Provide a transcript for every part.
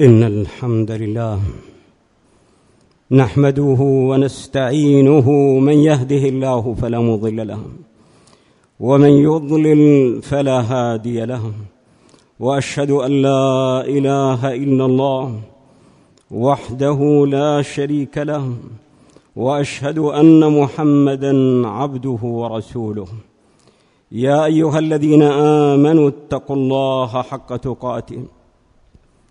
إن الحمد لله نحمده ونستعينه من يهده الله فلا مضل له ومن يضلل فلا هادي له وأشهد أن لا إله إلا الله وحده لا شريك له وأشهد أن محمدا عبده ورسوله. يا أيها الذين آمنوا اتقوا الله حق تقاته.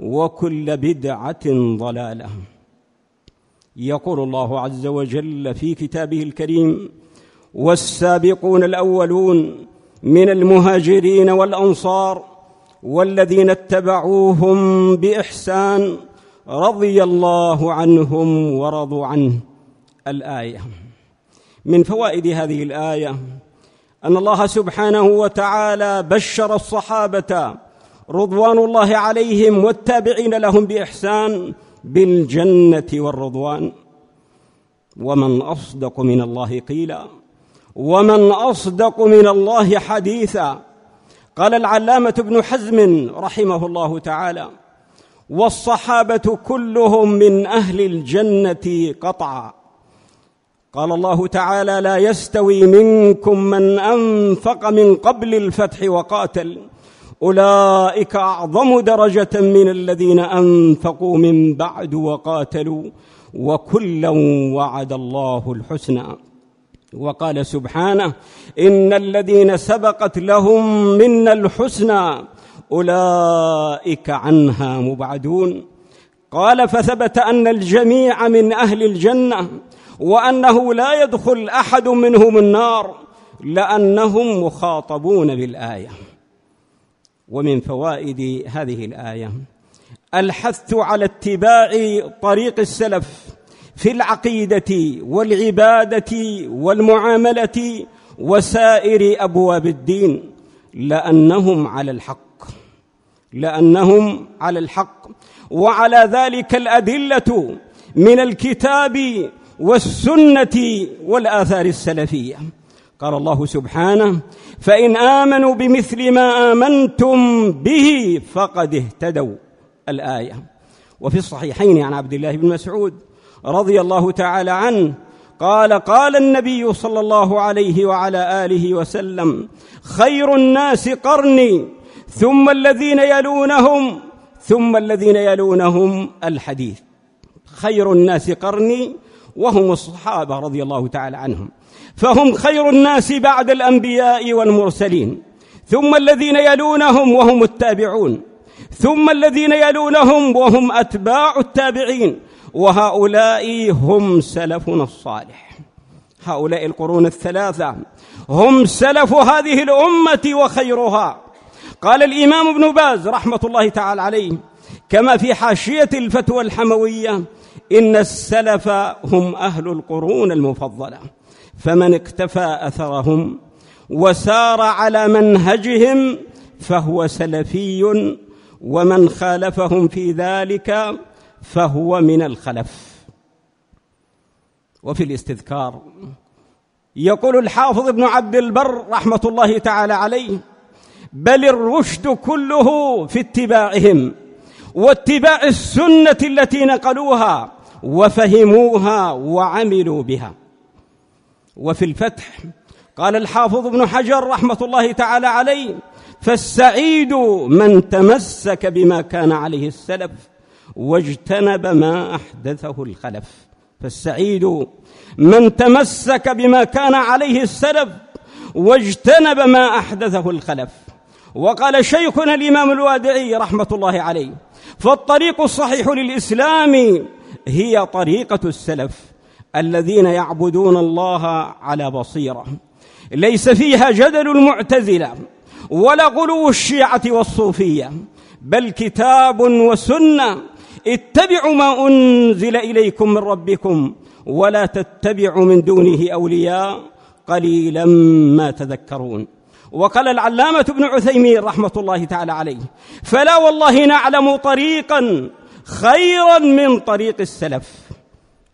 وكل بدعة ضلالة. يقول الله عز وجل في كتابه الكريم والسابقون الأولون من المهاجرين والأنصار والذين اتبعوهم بإحسان رضي الله عنهم ورضوا عنه. الآية من فوائد هذه الآية أن الله سبحانه وتعالى بشر الصحابة رضوان الله عليهم والتابعين لهم بإحسان بالجنة والرضوان. ومن أصدق من الله قيلا. ومن أصدق من الله حديثا. قال العلامة ابن حزم رحمه الله تعالى والصحابة كلهم من أهل الجنة قطعا. قال الله تعالى لا يستوي منكم من أنفق من قبل الفتح وقاتل. أولئك أعظم درجة من الذين أنفقوا من بعد وقاتلوا وكلا وعد الله الحسنى. وقال سبحانه إن الذين سبقت لهم منا الحسنى أولئك عنها مبعدون. قال فثبت أن الجميع من أهل الجنة وأنه لا يدخل أحد منهم النار لأنهم مخاطبون بالآية. ومن فوائد هذه الآية. الحث على اتباع طريق السلف في العقيدة والعبادة والمعاملة وسائر أبواب الدين لأنهم على الحق. لأنهم على الحق. وعلى ذلك الأدلة من الكتاب والسنة والآثار السلفية. قال الله سبحانه فإن آمنوا بمثل ما آمنتم به فقد اهتدوا. الآية. وفي الصحيحين عن عبد الله بن مسعود رضي الله تعالى عنه قال قال النبي صلى الله عليه وعلى آله وسلم خير الناس قرني ثم الذين يلونهم ثم الذين يلونهم الحديث. خير الناس قرني وهم الصحابة رضي الله تعالى عنهم. فهم خير الناس بعد الأنبياء والمرسلين. ثم الذين يلونهم وهم التابعون. ثم الذين يلونهم وهم أتباع التابعين. وهؤلاء هم سلفنا الصالح. هؤلاء القرون الثلاثة هم سلف هذه الأمة وخيرها. قال الإمام ابن باز رحمة الله تعالى عليه كما في حاشية الفتوى الحموية إن السلف هم أهل القرون المفضلة. فمن اكتفى أثرهم وسار على منهجهم فهو سلفي ومن خالفهم في ذلك فهو من الخلف. وفي الاستذكار يقول الحافظ ابن عبد البر رحمة الله تعالى عليه بل الرشد كله في اتباعهم واتباع السنة التي نقلوها وفهموها وعملوا بها. وفي الفتح. قال الحافظ ابن حجر رحمة الله تعالى عليه فالسعيد من تمسك بما كان عليه السلف واجتنب ما أحدثه الخلف. فالسعيد من تمسك بما كان عليه السلف واجتنب ما أحدثه الخلف. وقال شيخنا الإمام الوادعي رحمة الله عليه فالطريق الصحيح للإسلام هي طريقة السلف. الذين يعبدون الله على بصيرة. ليس فيها جدل المعتزلة ولا غلو الشيعة والصوفية بل كتاب وسنة. اتبعوا ما أنزل إليكم من ربكم ولا تتبعوا من دونه أولياء قليلا ما تذكرون. وقال العلامة ابن عثيمين رحمة الله تعالى عليه فلا والله نعلم طريقا خيرا من طريق السلف.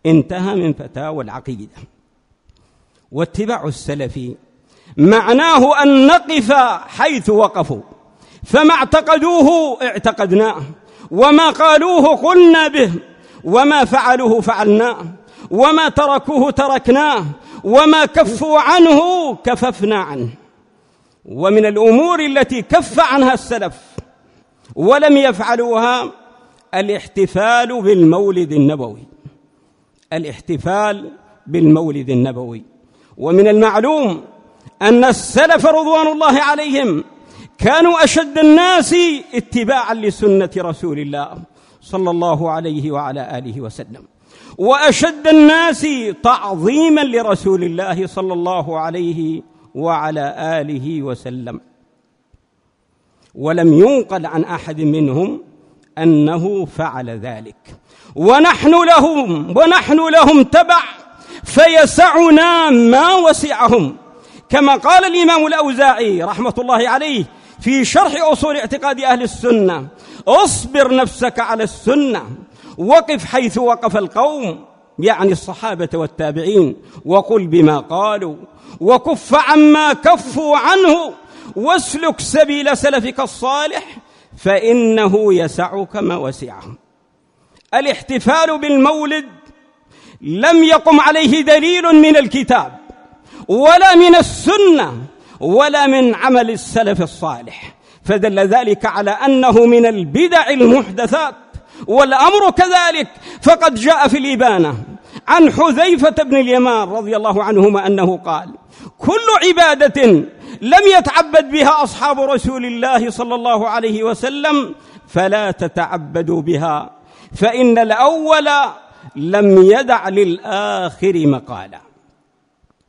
انتهى من فتاوى العقيدة. واتباع السلف معناه أن نقف حيث وقفوا. فما اعتقدوه اعتقدناه وما قالوه قلنا به وما فعلوه فعلناه وما تركوه تركناه وما كفوا عنه كففنا عنه. ومن الأمور التي كف عنها السلف ولم يفعلوها الاحتفال بالمولد النبوي. الاحتفال بالمولد النبوي. ومن المعلوم أن السلف رضوان الله عليهم كانوا أشد الناس اتباعا لسنة رسول الله صلى الله عليه وعلى آله وسلم. وأشد الناس تعظيما لرسول الله صلى الله عليه وعلى آله وسلم. ولم ينقل عن أحد منهم أنه فعل ذلك. ونحن لهم ونحن لهم تبع فيسعنا ما وسعهم. كما قال الإمام الأوزاعي رحمة الله عليه في شرح أصول اعتقاد أهل السنة أصبر نفسك على السنة وقف حيث وقف القوم. يعني الصحابة والتابعين وقل بما قالوا وكف عما كفوا عنه واسلك سبيل سلفك الصالح فإنه يسعك ما وسعهم الاحتفال بالمولد لم يقم عليه دليل من الكتاب ولا من السنة ولا من عمل السلف الصالح. فدل ذلك على أنه من البدع المحدثات والأمر كذلك. فقد جاء في الإبانة عن حذيفة بن اليمان رضي الله عنهما أنه قال كل عبادة لم يتعبد بها أصحاب رسول الله صلى الله عليه وسلم فلا تتعبدوا بها. فإن الأول لم يدع للآخر مقالا.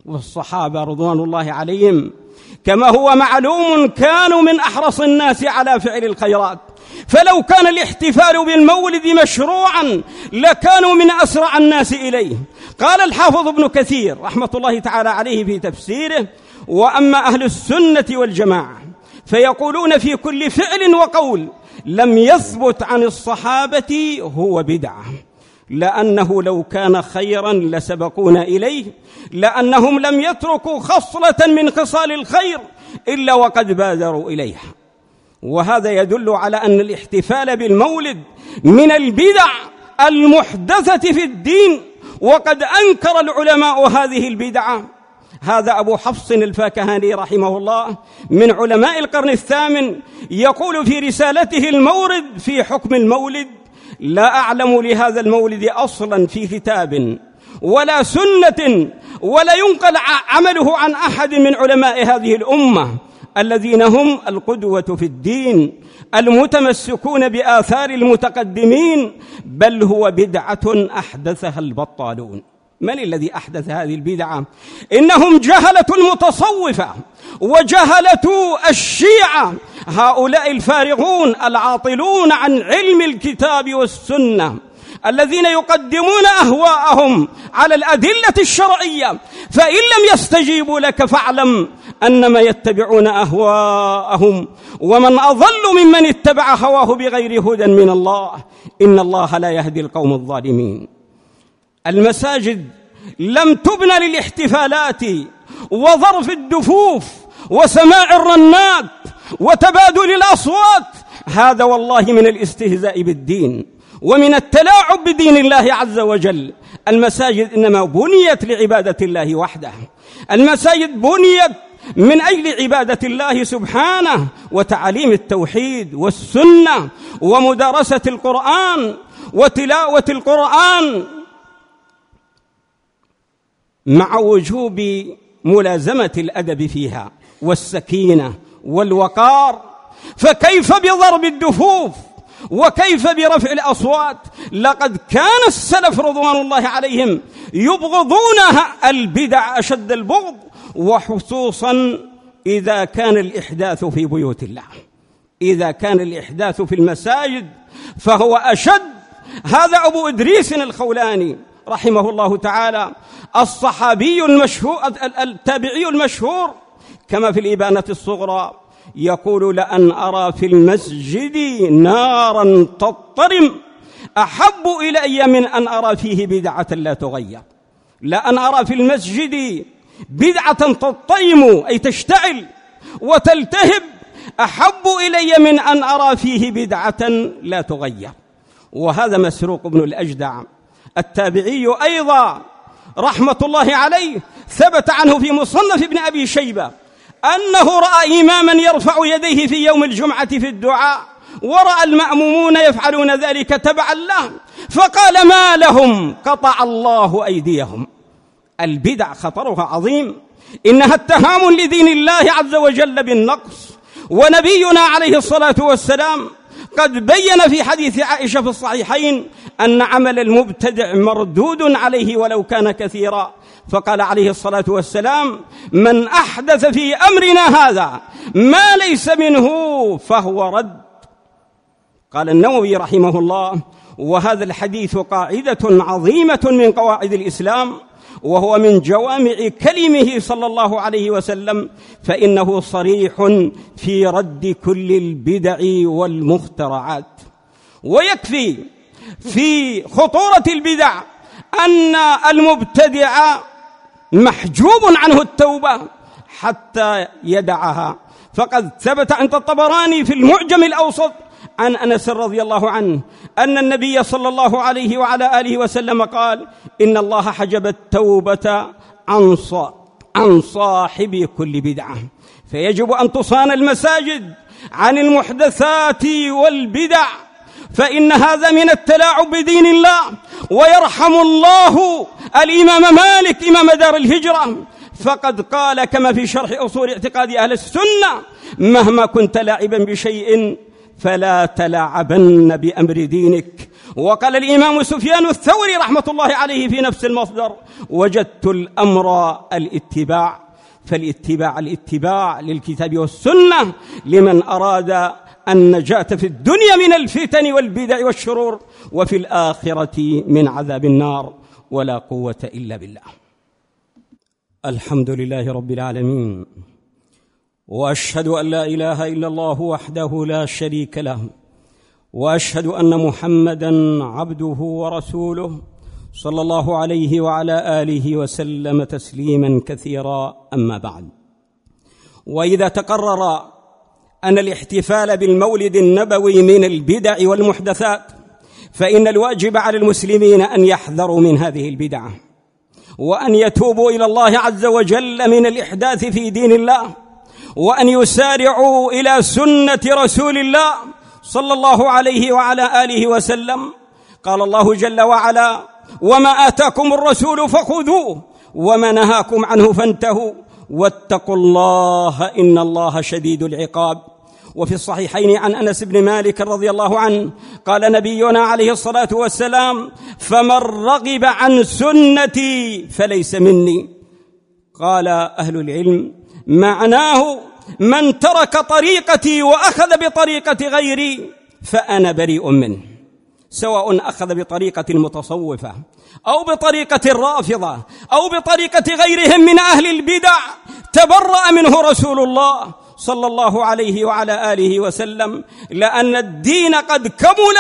والصحابة رضوان الله عليهم كما هو معلوم كانوا من أحرص الناس على فعل الخيرات. فلو كان الاحتفال بالمولد مشروعا لكانوا من أسرع الناس إليه. قال الحافظ ابن كثير رحمة الله تعالى عليه في تفسيره وأما أهل السنة والجماعة فيقولون في كل فعل وقول لم يثبت عن الصحابة هو بدعة. لأنه لو كان خيرا لسبقونا إليه لأنهم لم يتركوا خصلة من خصال الخير إلا وقد بادروا إليها. وهذا يدل على أن الاحتفال بالمولد من البدع المحدثة في الدين وقد أنكر العلماء هذه البدعة. هذا أبو حفص الفاكهاني رحمه الله من علماء القرن الثامن يقول في رسالته المورد في حكم المولد لا أعلم لهذا المولد أصلا في كتاب ولا سنة ولا ينقل عمله عن أحد من علماء هذه الأمة. الذين هم القدوة في الدين المتمسكون بآثار المتقدمين بل هو بدعة أحدثها البطالون. من الذي أحدث هذه البدعة؟ إنهم جهلة المتصوفه وجهلة الشيعة. هؤلاء الفارغون العاطلون عن علم الكتاب والسنة الذين يقدمون أهواءهم على الأدلة الشرعية. فإن لم يستجيبوا لك فاعلم انما يتبعون أهواءهم ومن أضل ممن اتبع هواه بغير هدى من الله إن الله لا يهدي القوم الظالمين. المساجد لم تبن للاحتفالات وظرف الدفوف وسماع الرنات وتبادل الأصوات. هذا والله من الاستهزاء بالدين ومن التلاعب بدين الله عز وجل. المساجد إنما بنيت لعبادة الله وحده. المساجد بنيت من أجل عبادة الله سبحانه وتعليم التوحيد والسنة ومدارسة القرآن وتلاوة القرآن مع وجوب ملازمة الأدب فيها والسكينة والوقار. فكيف بضرب الدفوف وكيف برفع الأصوات؟ لقد كان السلف رضوان الله عليهم يبغضون البدع أشد البغض. وخصوصا إذا كان الإحداث في بيوت الله. إذا كان الإحداث في المساجد فهو أشد. هذا أبو إدريس الخولاني رحمه الله تعالى الصحابي المشهور التابعي المشهور كما في الإبانة الصغرى يقول لأن أرى في المسجد نارا تضطرم. أحب إلي من أن أرى فيه بدعة لا تغير. لأن أرى في المسجد بدعة تضطرم أي تشتعل وتلتهب. أحب إلي من أن أرى فيه بدعة لا تغير. وهذا مسروق بن الأجدع. التابعي أيضا رحمة الله عليه ثبت عنه في مصنف ابن أبي شيبة أنه رأى إماما يرفع يديه في يوم الجمعة في الدعاء ورأى المأمومون يفعلون ذلك تبعا له فقال ما لهم؟ قطع الله أيديهم. البدع خطرها عظيم. إنها اتهام لدين الله عز وجل بالنقص. ونبينا عليه الصلاة والسلام قد بين في حديث عائشة في الصحيحين أن عمل المبتدع مردود عليه ولو كان كثيرا. فقال عليه الصلاة والسلام من أحدث في أمرنا هذا ما ليس منه فهو رد قال النووي رحمه الله وهذا الحديث قاعدة عظيمة من قواعد الإسلام. وهو من جوامع كلمه صلى الله عليه وسلم فإنه صريح في رد كل البدع والمخترعات. ويكفي في خطورة البدع أن المبتدع محجوب عنه التوبة حتى يدعها. فقد ثبت عند الطبراني في المعجم الأوسط عن أنس رضي الله عنه أن النبي صلى الله عليه وعلى آله وسلم قال إن الله حجب التوبة عن عن صاحب كل بدعة. فيجب أن تصان المساجد عن المحدثات والبدع فإن هذا من التلاعب بدين الله ويرحم الله الإمام مالك إمام دار الهجرة. فقد قال كما في شرح أصول اعتقاد أهل السنة مهما كنت لاعبا بشيء فلا تلاعبن بأمر دينك. وقال الإمام سفيان الثوري رحمة الله عليه في نفس المصدر وجدت الأمر الاتباع فالاتباع الاتباع للكتاب والسنة لمن أراد النجاه في الدنيا من الفتن والبدع والشرور وفي الآخرة من عذاب النار. ولا قوة إلا بالله. الحمد لله رب العالمين. وأشهد أن لا إله إلا الله وحده لا شريك له وأشهد أن محمدا عبده ورسوله صلى الله عليه وعلى آله وسلم تسليما كثيرا. أما بعد وإذا تقرر أن الاحتفال بالمولد النبوي من البدع والمحدثات فإن الواجب على المسلمين أن يحذروا من هذه البدعة وأن يتوبوا إلى الله عز وجل من الإحداث في دين الله وأن يسارعوا إلى سنة رسول الله صلى الله عليه وعلى آله وسلم. قال الله جل وعلا وما آتاكم الرسول فخذوه وما نهاكم عنه فانتهوا. واتقوا الله إن الله شديد العقاب. وفي الصحيحين عن أنس بن مالك رضي الله عنه قال نبينا عليه الصلاة والسلام فمن رغب عن سنتي فليس مني. قال أهل العلم معناه من ترك طريقتي وأخذ بطريقة غيري فأنا بريء منه سواء أخذ بطريقة المتصوفه أو بطريقة الرافضه أو بطريقة غيرهم من أهل البدع تبرأ منه رسول الله صلى الله عليه وعلى آله وسلم لأن الدين قد كمل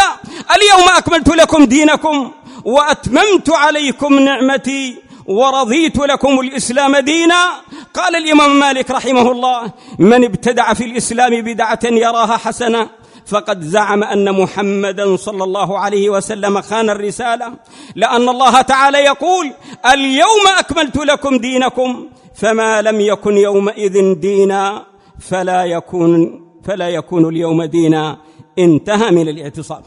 اليوم أكملت لكم دينكم وأتممت عليكم نعمتي ورضيت لكم الإسلام دينا. قال الإمام مالك رحمه الله من ابتدع في الإسلام بدعة يراها حسنة فقد زعم أن محمدا صلى الله عليه وسلم خان الرسالة. لأن الله تعالى يقول اليوم أكملت لكم دينكم فما لم يكن يومئذ دينا فلا يكون فلا يكون اليوم دينا. انتهى من الاعتصام.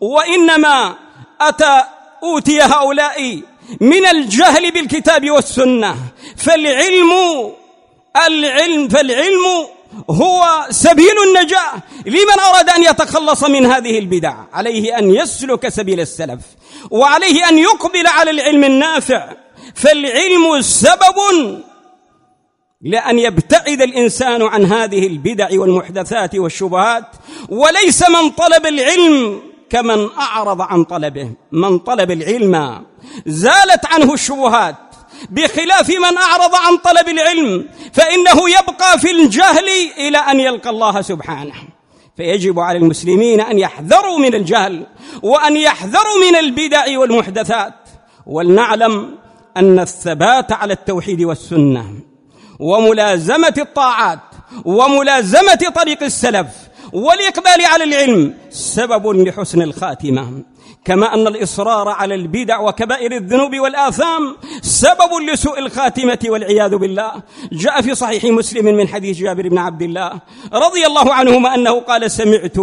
وإنما أتى أوتي هؤلاء من الجهل بالكتاب والسنة. فالعلم العلم فالعلم هو سبيل النجاة. لمن أراد أن يتخلص من هذه البدع؟ عليه أن يسلك سبيل السلف وعليه أن يقبل على العلم النافع. فالعلم سبب لأن يبتعد الإنسان عن هذه البدع والمحدثات والشبهات وليس من طلب العلم كمن أعرض عن طلبه. من طلب العلم زالت عنه الشبهات. بخلاف من أعرض عن طلب العلم فإنه يبقى في الجهل إلى أن يلقى الله سبحانه. فيجب على المسلمين أن يحذروا من الجهل وأن يحذروا من البدع والمحدثات. ولنعلم أن الثبات على التوحيد والسنة وملازمة الطاعات وملازمة طريق السلف والإقبال على العلم سبب لحسن الخاتمة. كما أن الإصرار على البدع وكبائر الذنوب والآثام سبب لسوء الخاتمة والعياذ بالله. جاء في صحيح مسلم من حديث جابر بن عبد الله رضي الله عنهما أنه قال سمعت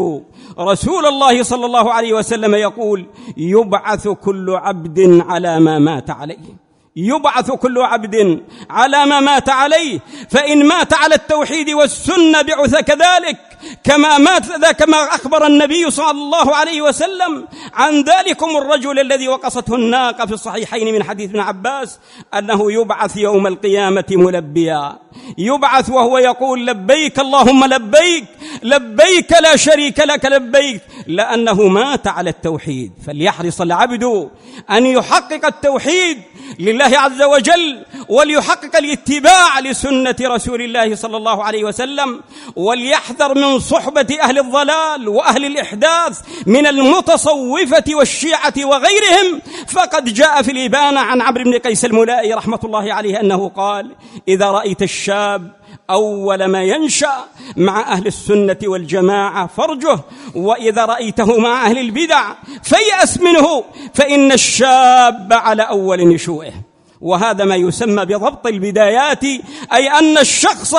رسول الله صلى الله عليه وسلم يقول يبعث كل عبد على ما مات عليه. يبعث كل عبد على ما مات عليه. فإن مات على التوحيد والسنة بعث كذلك كما مات كما أخبر النبي صلى الله عليه وسلم عن ذلكم الرجل الذي وقصته الناقة في الصحيحين من حديث ابن عباس أنه يبعث يوم القيامة ملبيا. يبعث وهو يقول لبيك اللهم لبيك لبيك لا شريك لك لبيك. لأنه مات على التوحيد. فليحرص العبد أن يحقق التوحيد لله عز وجل وليحقق الاتباع لسنة رسول الله صلى الله عليه وسلم وليحذر من صحبة أهل الضلال وأهل الإحداث من المتصوفة والشيعة وغيرهم فقد جاء في الإبانة عن عمرو بن قيس الملائي رحمة الله عليه أنه قال إذا رأيت الشاب أول ما ينشأ مع أهل السنة والجماعة فرجه وإذا رأيته مع أهل البدع فيأس منه فإن الشاب على أول نشوئه. وهذا ما يسمى بضبط البدايات أي أن الشخص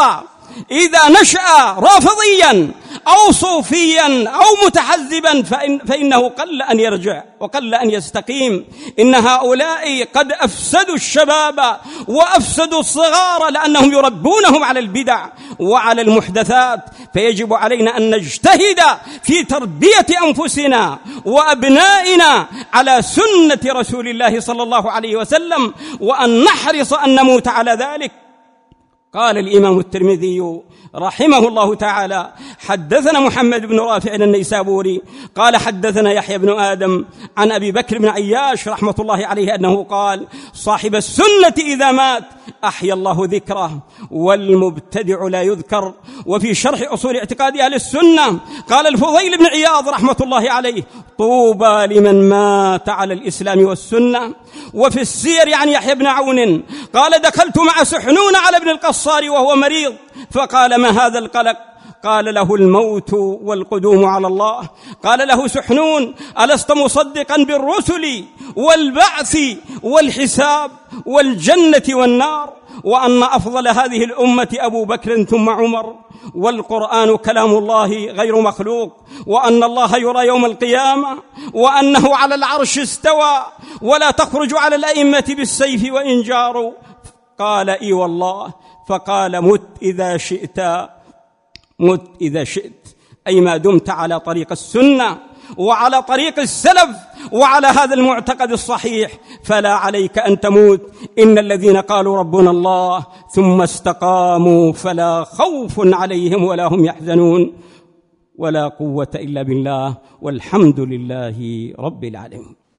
إذا نشأ رافضيا أو صوفيا أو متحزبا فإن فإنه قل أن يرجع وقل أن يستقيم. إن هؤلاء قد أفسدوا الشباب وأفسدوا الصغار لأنهم يربونهم على البدع وعلى المحدثات. فيجب علينا أن نجتهد في تربية أنفسنا وأبنائنا على سنة رسول الله صلى الله عليه وسلم وأن نحرص أن نموت على ذلك. قال الإمام الترمذي رحمه الله تعالى حدثنا محمد بن رافع النيسابوري قال حدثنا يحيى بن آدم عن أبي بكر بن عياش رحمة الله عليه أنه قال صاحب السنة إذا مات أحيا الله ذكره والمبتدع لا يذكر. وفي شرح أصول اعتقاد أهل السنة قال الفضيل بن عياض رحمة الله عليه طوبى لمن مات على الإسلام والسنة. وفي السير عن يحيى بن عون قال دخلت مع سحنون على ابن القصار وهو مريض. فقال ما هذا القلق؟ قال له الموت والقدوم على الله. قال له سحنون ألست مصدقا بالرسل والبعث والحساب والجنة والنار؟ وأن أفضل هذه الأمة أبو بكر ثم عمر. والقرآن كلام الله غير مخلوق. وأن الله يرى يوم القيامة. وأنه على العرش استوى. ولا تخرج على الأئمة بالسيف وإن جاروا. قال إي والله. فقال مت إذا شئت. مت إذا شئت. أي ما دمت على طريق السنة وعلى طريق السلف وعلى هذا المعتقد الصحيح فلا عليك أن تموت. إن الذين قالوا ربنا الله ثم استقاموا فلا خوف عليهم ولا هم يحزنون. ولا قوة إلا بالله والحمد لله رب العالمين.